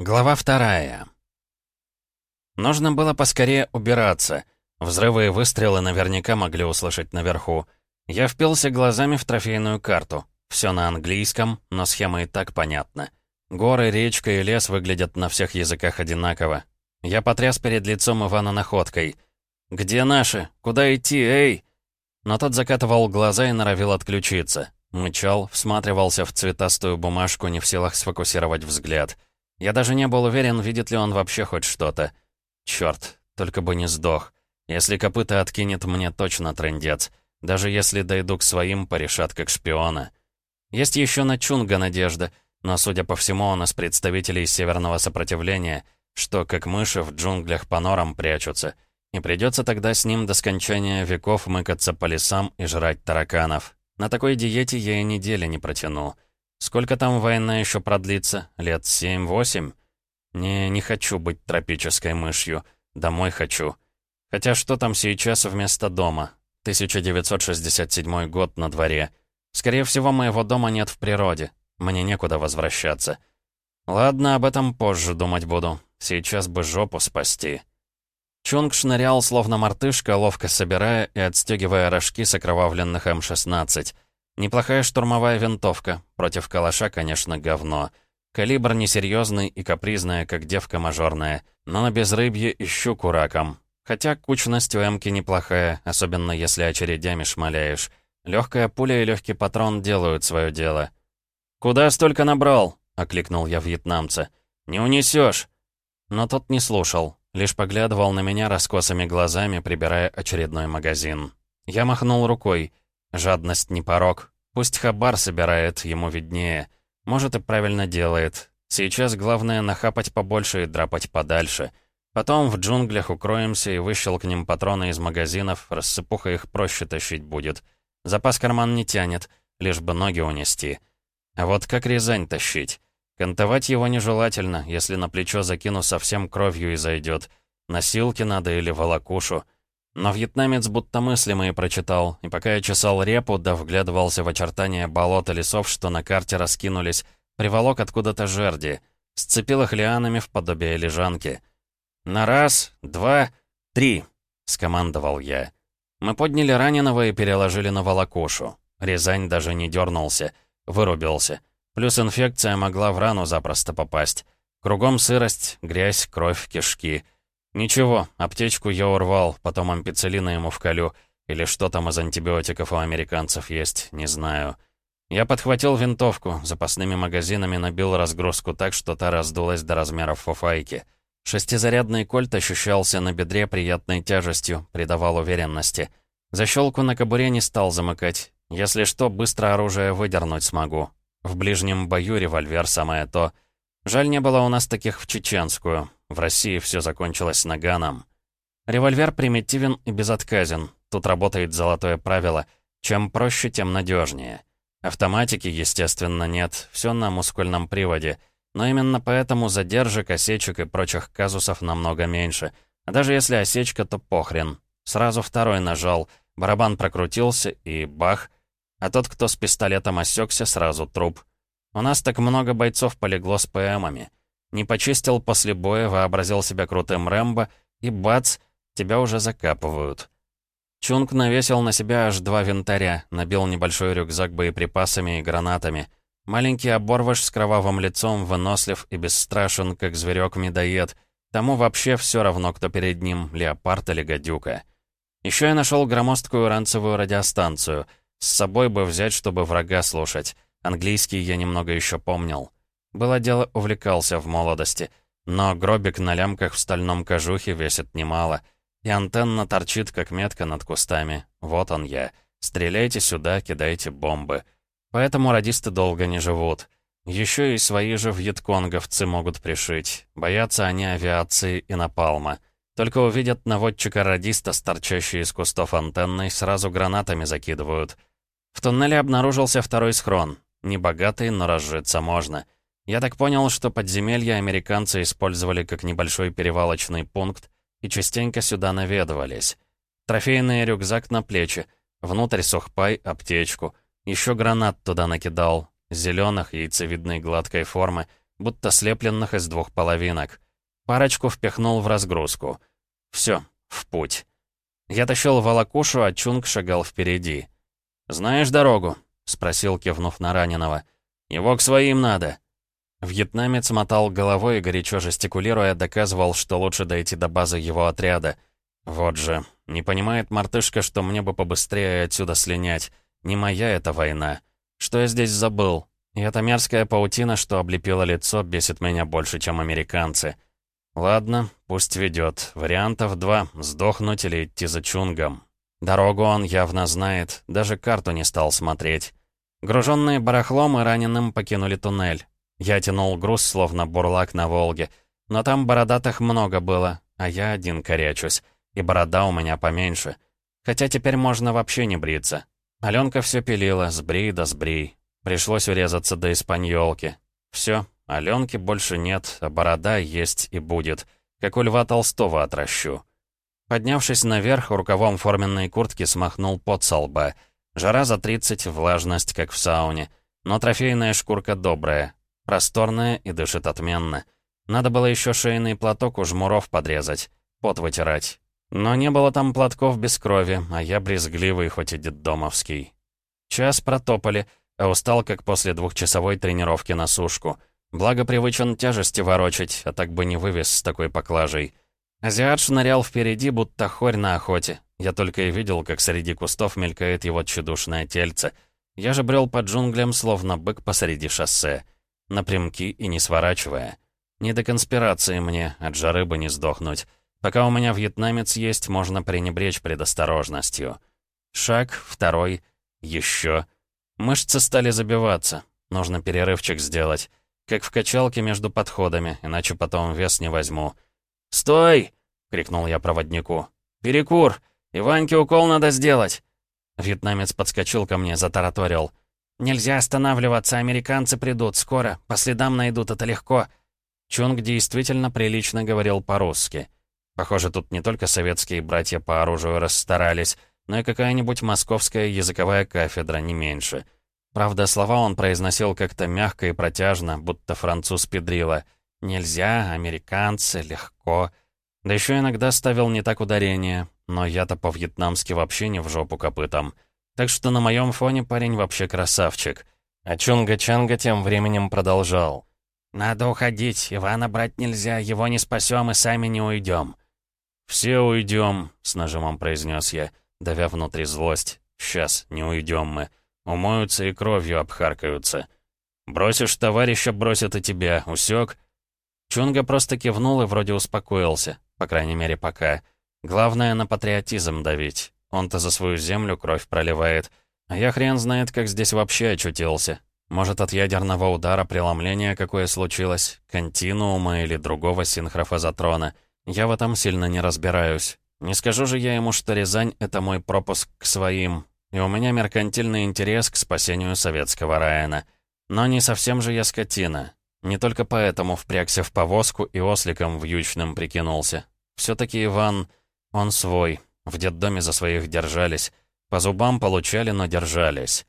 Глава вторая. Нужно было поскорее убираться. Взрывы и выстрелы наверняка могли услышать наверху. Я впился глазами в трофейную карту. Все на английском, но схема и так понятна. Горы, речка и лес выглядят на всех языках одинаково. Я потряс перед лицом Ивана находкой. «Где наши? Куда идти, эй?» Но тот закатывал глаза и норовил отключиться. Мычал, всматривался в цветастую бумажку, не в силах сфокусировать взгляд. Я даже не был уверен, видит ли он вообще хоть что-то. Черт, только бы не сдох. Если копыта откинет, мне точно трындец. Даже если дойду к своим, порешат как шпиона. Есть еще на Чунга надежда, но, судя по всему, он из представителей северного сопротивления, что, как мыши, в джунглях по норам прячутся. И придется тогда с ним до скончания веков мыкаться по лесам и жрать тараканов. На такой диете я и недели не протяну. Сколько там война еще продлится? Лет семь-восемь? Не, не хочу быть тропической мышью. Домой хочу. Хотя что там сейчас вместо дома? 1967 год на дворе. Скорее всего, моего дома нет в природе. Мне некуда возвращаться. Ладно, об этом позже думать буду. Сейчас бы жопу спасти. Чунг шнырял, словно мартышка, ловко собирая и отстегивая рожки с окровавленных М-16. Неплохая штурмовая винтовка. Против калаша, конечно, говно. Калибр несерьезный и капризная, как девка мажорная. Но на безрыбье ищу кураком. Хотя кучность у Эмки неплохая, особенно если очередями шмаляешь. Легкая пуля и легкий патрон делают свое дело. «Куда столько набрал?» — окликнул я вьетнамца. «Не унесешь!» Но тот не слушал, лишь поглядывал на меня раскосыми глазами, прибирая очередной магазин. Я махнул рукой — Жадность не порог. Пусть хабар собирает, ему виднее. Может и правильно делает. Сейчас главное нахапать побольше и драпать подальше. Потом в джунглях укроемся и выщелкнем патроны из магазинов, рассыпуха их проще тащить будет. Запас карман не тянет, лишь бы ноги унести. А вот как Рязань тащить? Кантовать его нежелательно, если на плечо закину совсем кровью и зайдет. Носилки надо или волокушу. Но вьетнамец будто мысли мои прочитал, и пока я чесал репу, да вглядывался в очертания болот и лесов, что на карте раскинулись, приволок откуда-то жерди, сцепил их лианами в подобие лежанки. «На раз, два, три!» — скомандовал я. Мы подняли раненого и переложили на волокушу. Рязань даже не дернулся, вырубился. Плюс инфекция могла в рану запросто попасть. Кругом сырость, грязь, кровь, кишки — «Ничего, аптечку я урвал, потом ампицилина ему вколю. Или что там из антибиотиков у американцев есть, не знаю». Я подхватил винтовку, запасными магазинами набил разгрузку так, что та раздулась до размеров фуфайки. Шестизарядный кольт ощущался на бедре приятной тяжестью, придавал уверенности. Защелку на кобуре не стал замыкать. Если что, быстро оружие выдернуть смогу. В ближнем бою револьвер самое то. Жаль, не было у нас таких в чеченскую. В России все закончилось наганом. Револьвер примитивен и безотказен. Тут работает золотое правило. Чем проще, тем надежнее. Автоматики, естественно, нет. Все на мускульном приводе. Но именно поэтому задержек, осечек и прочих казусов намного меньше. А даже если осечка, то похрен. Сразу второй нажал, барабан прокрутился и бах. А тот, кто с пистолетом осекся, сразу труп. У нас так много бойцов полегло с ПМами. Не почистил после боя, вообразил себя крутым Рэмбо, и бац, тебя уже закапывают. Чунг навесил на себя аж два винтаря, набил небольшой рюкзак боеприпасами и гранатами. Маленький оборвыш с кровавым лицом, вынослив и бесстрашен, как зверек-медоед. Тому вообще все равно, кто перед ним, леопард или гадюка. Еще я нашел громоздкую ранцевую радиостанцию. С собой бы взять, чтобы врага слушать. Английский я немного еще помнил. Было дело, увлекался в молодости. Но гробик на лямках в стальном кожухе весит немало. И антенна торчит, как метка над кустами. Вот он я. Стреляйте сюда, кидайте бомбы. Поэтому радисты долго не живут. Еще и свои же вьетконговцы могут пришить. Боятся они авиации и напалма. Только увидят наводчика-радиста с торчащей из кустов антенной, сразу гранатами закидывают. В туннеле обнаружился второй схрон. Небогатый, но разжиться можно. — я так понял, что подземелья американцы использовали как небольшой перевалочный пункт и частенько сюда наведывались. Трофейный рюкзак на плечи, внутрь сухпай, аптечку, еще гранат туда накидал, зеленых, яйцевидной гладкой формы, будто слепленных из двух половинок. Парочку впихнул в разгрузку. Все, в путь. Я тащил волокушу, а Чунг шагал впереди. «Знаешь дорогу?» — спросил, кивнув на раненого. «Его к своим надо». Вьетнамец мотал головой и, горячо жестикулируя, доказывал, что лучше дойти до базы его отряда. Вот же, не понимает мартышка, что мне бы побыстрее отсюда слинять. Не моя эта война. Что я здесь забыл? И эта мерзкая паутина, что облепила лицо, бесит меня больше, чем американцы. Ладно, пусть ведет. Вариантов два — сдохнуть или идти за чунгом. Дорогу он явно знает, даже карту не стал смотреть. Груженные барахлом и раненым покинули туннель. Я тянул груз, словно бурлак на Волге. Но там бородатых много было, а я один корячусь. И борода у меня поменьше. Хотя теперь можно вообще не бриться. Аленка все пилила, сбрей да сбрей. Пришлось урезаться до испаньолки. Все, Аленки больше нет, а борода есть и будет. Как у Льва Толстого отращу. Поднявшись наверх, рукавом форменной куртки смахнул пот со лба. Жара за 30, влажность, как в сауне. Но трофейная шкурка добрая, Просторная и дышит отменно. Надо было еще шейный платок у жмуров подрезать, пот вытирать. Но не было там платков без крови, а я брезгливый, хоть и детдомовский. Час протопали, а устал, как после двухчасовой тренировки на сушку. Благо привычен тяжести ворочать, а так бы не вывез с такой поклажей. Азиат шнырял впереди, будто хорь на охоте. Я только и видел, как среди кустов мелькает его тщедушное тельце. Я же брел по джунглям, словно бык посреди шоссе напрямки и не сворачивая. Не до конспирации мне, от жары бы не сдохнуть. Пока у меня вьетнамец есть, можно пренебречь предосторожностью. Шаг, второй, еще. Мышцы стали забиваться. Нужно перерывчик сделать. Как в качалке между подходами, иначе потом вес не возьму. «Стой!» — крикнул я проводнику. «Перекур! Иваньке укол надо сделать!» Вьетнамец подскочил ко мне, затараторил. «Нельзя останавливаться, американцы придут, скоро, по следам найдут, это легко». Чунг действительно прилично говорил по-русски. Похоже, тут не только советские братья по оружию расстарались, но и какая-нибудь московская языковая кафедра, не меньше. Правда, слова он произносил как-то мягко и протяжно, будто француз педрила. «Нельзя, американцы, легко». Да еще иногда ставил не так ударение, но я-то по-вьетнамски вообще не в жопу копытом. Так что на моем фоне парень вообще красавчик. А Чунга-Чанга тем временем продолжал. «Надо уходить, Ивана брать нельзя, его не спасем и сами не уйдем». «Все уйдем», — с нажимом произнес я, давя внутри злость. «Сейчас, не уйдем мы. Умоются и кровью обхаркаются. Бросишь товарища, бросят и тебя, усек?» Чунга просто кивнул и вроде успокоился, по крайней мере, пока. Главное, на патриотизм давить. Он-то за свою землю кровь проливает. А я хрен знает, как здесь вообще очутился. Может, от ядерного удара преломление какое случилось, континуума или другого синхрофазотрона. Я в этом сильно не разбираюсь. Не скажу же я ему, что Рязань — это мой пропуск к своим, и у меня меркантильный интерес к спасению советского Райана. Но не совсем же я скотина. Не только поэтому впрягся в повозку и осликом вьючным прикинулся. все таки Иван, он свой, в детдоме за своих держались. По зубам получали, но держались.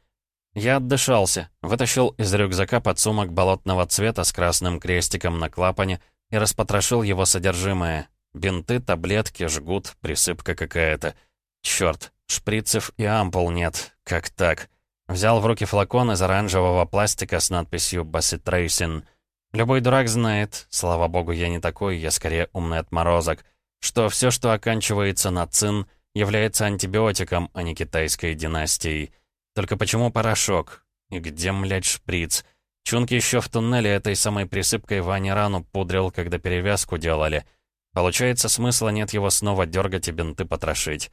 Я отдышался, вытащил из рюкзака подсумок болотного цвета с красным крестиком на клапане и распотрошил его содержимое. Бинты, таблетки, жгут, присыпка какая-то. Чёрт, шприцев и ампул нет. Как так? Взял в руки флакон из оранжевого пластика с надписью «Басситрейсин». Любой дурак знает, слава богу, я не такой, я скорее умный отморозок — что все, что оканчивается на цин, является антибиотиком, а не китайской династией. Только почему порошок? И где, млядь, шприц? Чунки еще в туннеле этой самой присыпкой Ване рану пудрил, когда перевязку делали. Получается, смысла нет его снова дергать и бинты потрошить.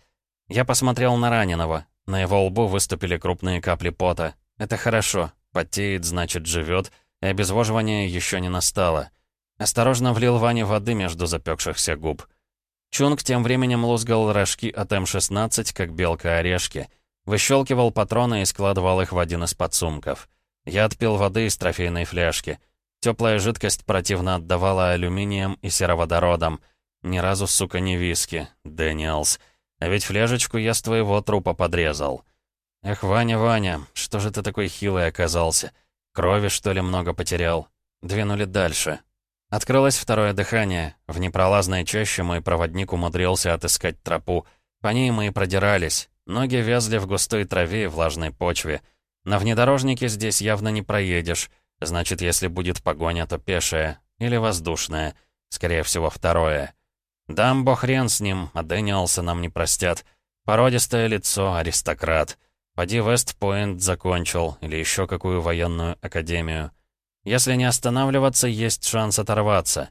Я посмотрел на раненого. На его лбу выступили крупные капли пота. Это хорошо. Потеет, значит, живет, и обезвоживание еще не настало. Осторожно влил Ване воды между запекшихся губ. Чунг тем временем лузгал рожки от М-16, как белка орешки. Выщелкивал патроны и складывал их в один из подсумков. Я отпил воды из трофейной фляжки. Теплая жидкость противно отдавала алюминием и сероводородом. Ни разу, сука, не виски, Дэниелс. А ведь фляжечку я с твоего трупа подрезал. Эх, Ваня, Ваня, что же ты такой хилый оказался? Крови, что ли, много потерял? Двинули дальше. Открылось второе дыхание. В непролазной чаще мой проводник умудрился отыскать тропу. По ней мы и продирались. Ноги вязли в густой траве и влажной почве. На внедорожнике здесь явно не проедешь. Значит, если будет погоня, то пешая. Или воздушная. Скорее всего, второе. Дамбо хрен с ним, а Дэниелса нам не простят. Породистое лицо, аристократ. Поди Вестпойнт закончил, или еще какую военную академию. Если не останавливаться, есть шанс оторваться.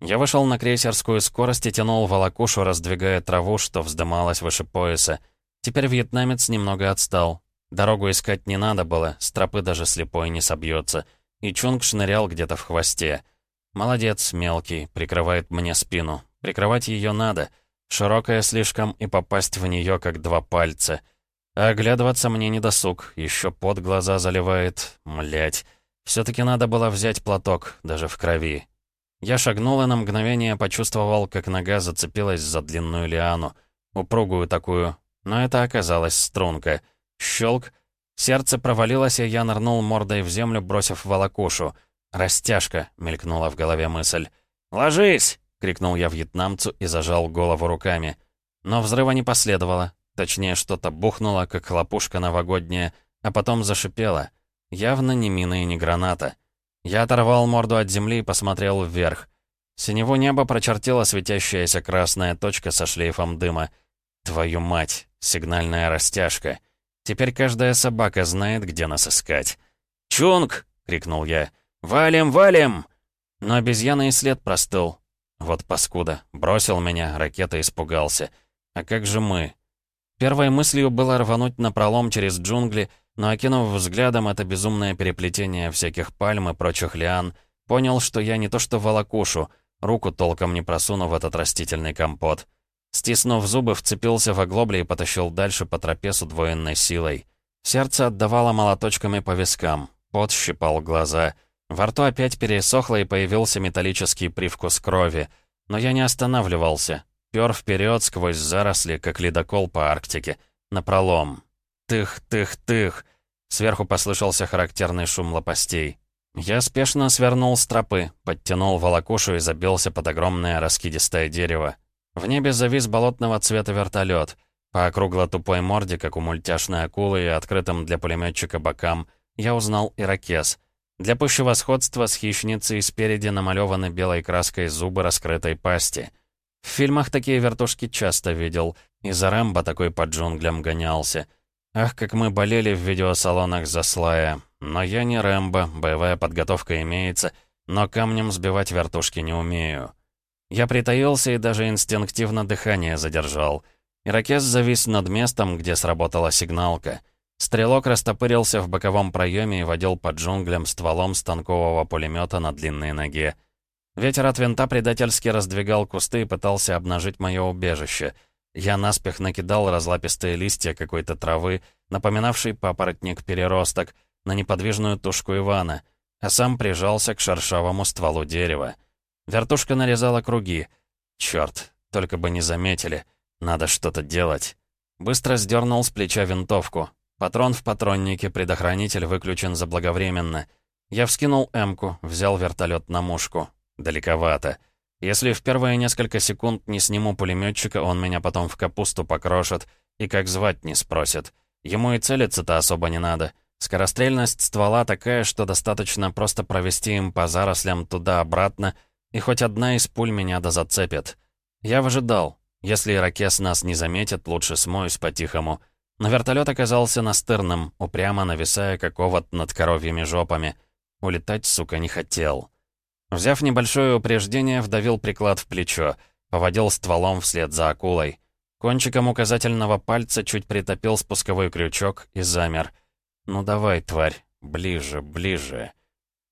Я вышел на крейсерскую скорость и тянул волокушу, раздвигая траву, что вздымалась выше пояса. Теперь вьетнамец немного отстал. Дорогу искать не надо было, с тропы даже слепой не собьется. И Чунг шнырял где-то в хвосте. Молодец, мелкий, прикрывает мне спину. Прикрывать ее надо. Широкая слишком, и попасть в нее как два пальца. А оглядываться мне не досуг, еще под глаза заливает. Млять. Все-таки надо было взять платок, даже в крови. Я шагнул и на мгновение почувствовал, как нога зацепилась за длинную лиану. Упругую такую, но это оказалась струнка. Щелк. Сердце провалилось, и я нырнул мордой в землю, бросив волокушу. «Растяжка», — мелькнула в голове мысль. «Ложись!» — крикнул я вьетнамцу и зажал голову руками. Но взрыва не последовало. Точнее, что-то бухнуло, как хлопушка новогодняя, а потом зашипело. Явно не мина и не граната. Я оторвал морду от земли и посмотрел вверх. Синего неба прочертила светящаяся красная точка со шлейфом дыма. Твою мать, сигнальная растяжка. Теперь каждая собака знает, где нас искать. «Чунг!» — крикнул я. «Валим, валим!» Но обезьяна и след простыл. Вот паскуда. Бросил меня, ракета испугался. А как же мы? Первой мыслью было рвануть на пролом через джунгли, но окинув взглядом это безумное переплетение всяких пальм и прочих лиан, понял, что я не то что волокушу, руку толком не просуну в этот растительный компот. Стиснув зубы, вцепился в оглобли и потащил дальше по тропе с удвоенной силой. Сердце отдавало молоточками по вискам, пот щипал глаза. Во рту опять пересохло и появился металлический привкус крови. Но я не останавливался. Пёр вперед сквозь заросли, как ледокол по Арктике. Напролом. Тых-тых-тых. Сверху послышался характерный шум лопастей. Я спешно свернул с тропы, подтянул волокушу и забился под огромное раскидистое дерево. В небе завис болотного цвета вертолет. По округло-тупой морде, как у мультяшной акулы и открытым для пулеметчика бокам, я узнал ирокез. Для пущего сходства с хищницей спереди намалеваны белой краской зубы раскрытой пасти. В фильмах такие вертушки часто видел, и за Рэмбо такой по джунглям гонялся. Ах, как мы болели в видеосалонах за Слая. Но я не Рэмбо, боевая подготовка имеется, но камнем сбивать вертушки не умею. Я притаился и даже инстинктивно дыхание задержал. Ирокез завис над местом, где сработала сигналка. Стрелок растопырился в боковом проеме и водил по джунглям стволом станкового пулемета на длинной ноге. Ветер от винта предательски раздвигал кусты и пытался обнажить мое убежище. Я наспех накидал разлапистые листья какой-то травы, напоминавшей папоротник-переросток, на неподвижную тушку Ивана, а сам прижался к шершавому стволу дерева. Вертушка нарезала круги. Черт, только бы не заметили. Надо что-то делать. Быстро сдернул с плеча винтовку. Патрон в патроннике, предохранитель выключен заблаговременно. Я вскинул «Эмку», взял вертолет на мушку. Далековато. Если в первые несколько секунд не сниму пулеметчика, он меня потом в капусту покрошит и как звать не спросит. Ему и целиться-то особо не надо. Скорострельность ствола такая, что достаточно просто провести им по зарослям туда-обратно — и хоть одна из пуль меня да зацепит. Я выжидал. Если ирокез нас не заметит, лучше смоюсь по-тихому. Но вертолет оказался настырным, упрямо нависая, как овод над коровьими жопами. Улетать, сука, не хотел. Взяв небольшое упреждение, вдавил приклад в плечо, поводил стволом вслед за акулой. Кончиком указательного пальца чуть притопил спусковой крючок и замер. «Ну давай, тварь, ближе, ближе».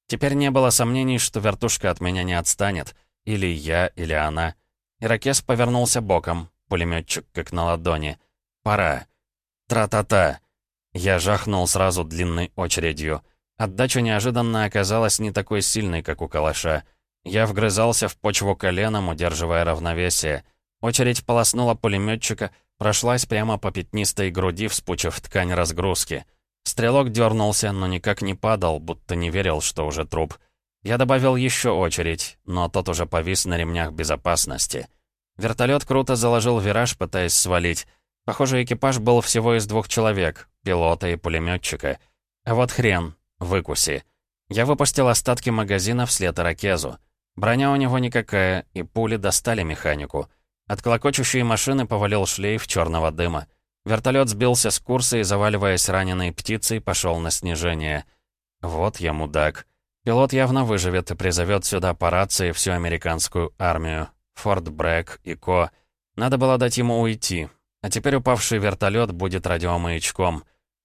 Теперь не было сомнений, что вертушка от меня не отстанет. Или я, или она. Ирокез повернулся боком, пулеметчик как на ладони. «Пора». «Тра-та-та». Я жахнул сразу длинной очередью. Отдача неожиданно оказалась не такой сильной, как у калаша. Я вгрызался в почву коленом, удерживая равновесие. Очередь полоснула пулеметчика, прошлась прямо по пятнистой груди, вспучив ткань разгрузки. Стрелок дернулся, но никак не падал, будто не верил, что уже труп. Я добавил еще очередь, но тот уже повис на ремнях безопасности. Вертолет круто заложил вираж, пытаясь свалить. Похоже, экипаж был всего из двух человек, пилота и пулеметчика. А вот хрен, выкуси. Я выпустил остатки магазина вслед Иракезу. Броня у него никакая, и пули достали механику. От клокочущей машины повалил шлейф черного дыма. Вертолет сбился с курса и, заваливаясь раненой птицей, пошел на снижение. Вот я мудак. Пилот явно выживет и призовет сюда по рации всю американскую армию. Форт Брэк и Ко. Надо было дать ему уйти. А теперь упавший вертолет будет радиомаячком.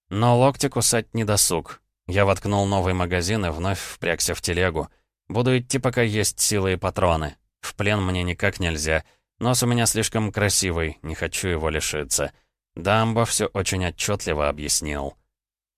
Но локти кусать не досуг. Я воткнул новый магазин и вновь впрягся в телегу. Буду идти, пока есть силы и патроны. В плен мне никак нельзя. Нос у меня слишком красивый, не хочу его лишиться. Дамбо все очень отчетливо объяснил.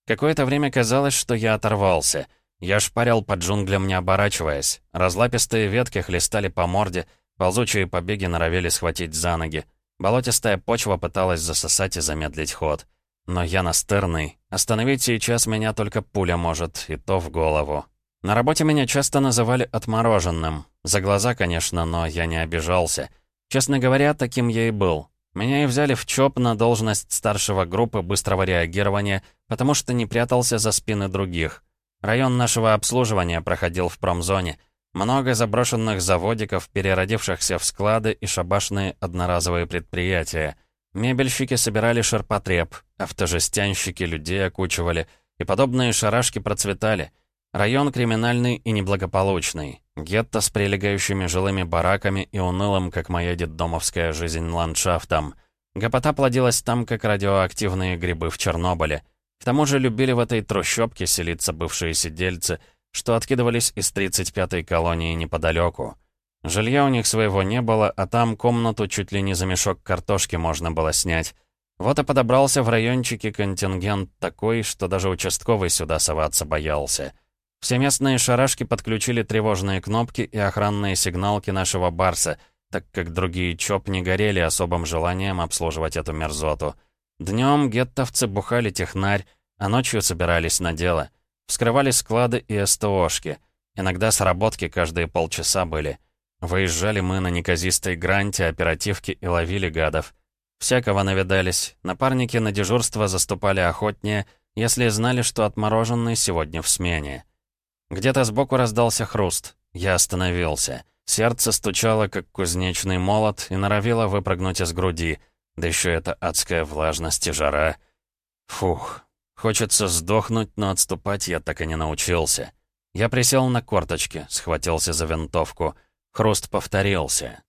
Какое-то время казалось, что я оторвался. Я шпарил по джунглям, не оборачиваясь. Разлапистые ветки хлестали по морде, ползучие побеги норовили схватить за ноги. Болотистая почва пыталась засосать и замедлить ход. Но я настырный. Остановить сейчас меня только пуля может, и то в голову. На работе меня часто называли отмороженным. За глаза, конечно, но я не обижался. Честно говоря, таким я и был. Меня и взяли в ЧОП на должность старшего группы быстрого реагирования, потому что не прятался за спины других. Район нашего обслуживания проходил в промзоне. Много заброшенных заводиков, переродившихся в склады и шабашные одноразовые предприятия. Мебельщики собирали ширпотреб, автожестянщики людей окучивали, и подобные шарашки процветали. Район криминальный и неблагополучный. Гетто с прилегающими жилыми бараками и унылым, как моя детдомовская жизнь, ландшафтом. Гопота плодилась там, как радиоактивные грибы в Чернобыле. К тому же любили в этой трущобке селиться бывшие сидельцы, что откидывались из 35-й колонии неподалеку. Жилья у них своего не было, а там комнату чуть ли не за мешок картошки можно было снять. Вот и подобрался в райончике контингент такой, что даже участковый сюда соваться боялся. Все местные шарашки подключили тревожные кнопки и охранные сигналки нашего Барса, так как другие ЧОП не горели особым желанием обслуживать эту мерзоту. Днем геттовцы бухали технарь, а ночью собирались на дело. Вскрывали склады и СТОшки. Иногда сработки каждые полчаса были. Выезжали мы на неказистой гранте, оперативки и ловили гадов. Всякого навидались. Напарники на дежурство заступали охотнее, если знали, что отмороженный сегодня в смене. Где-то сбоку раздался хруст. Я остановился. Сердце стучало, как кузнечный молот, и норовило выпрыгнуть из груди. Да еще эта адская влажность и жара. Фух. Хочется сдохнуть, но отступать я так и не научился. Я присел на корточки, схватился за винтовку. Хруст повторился.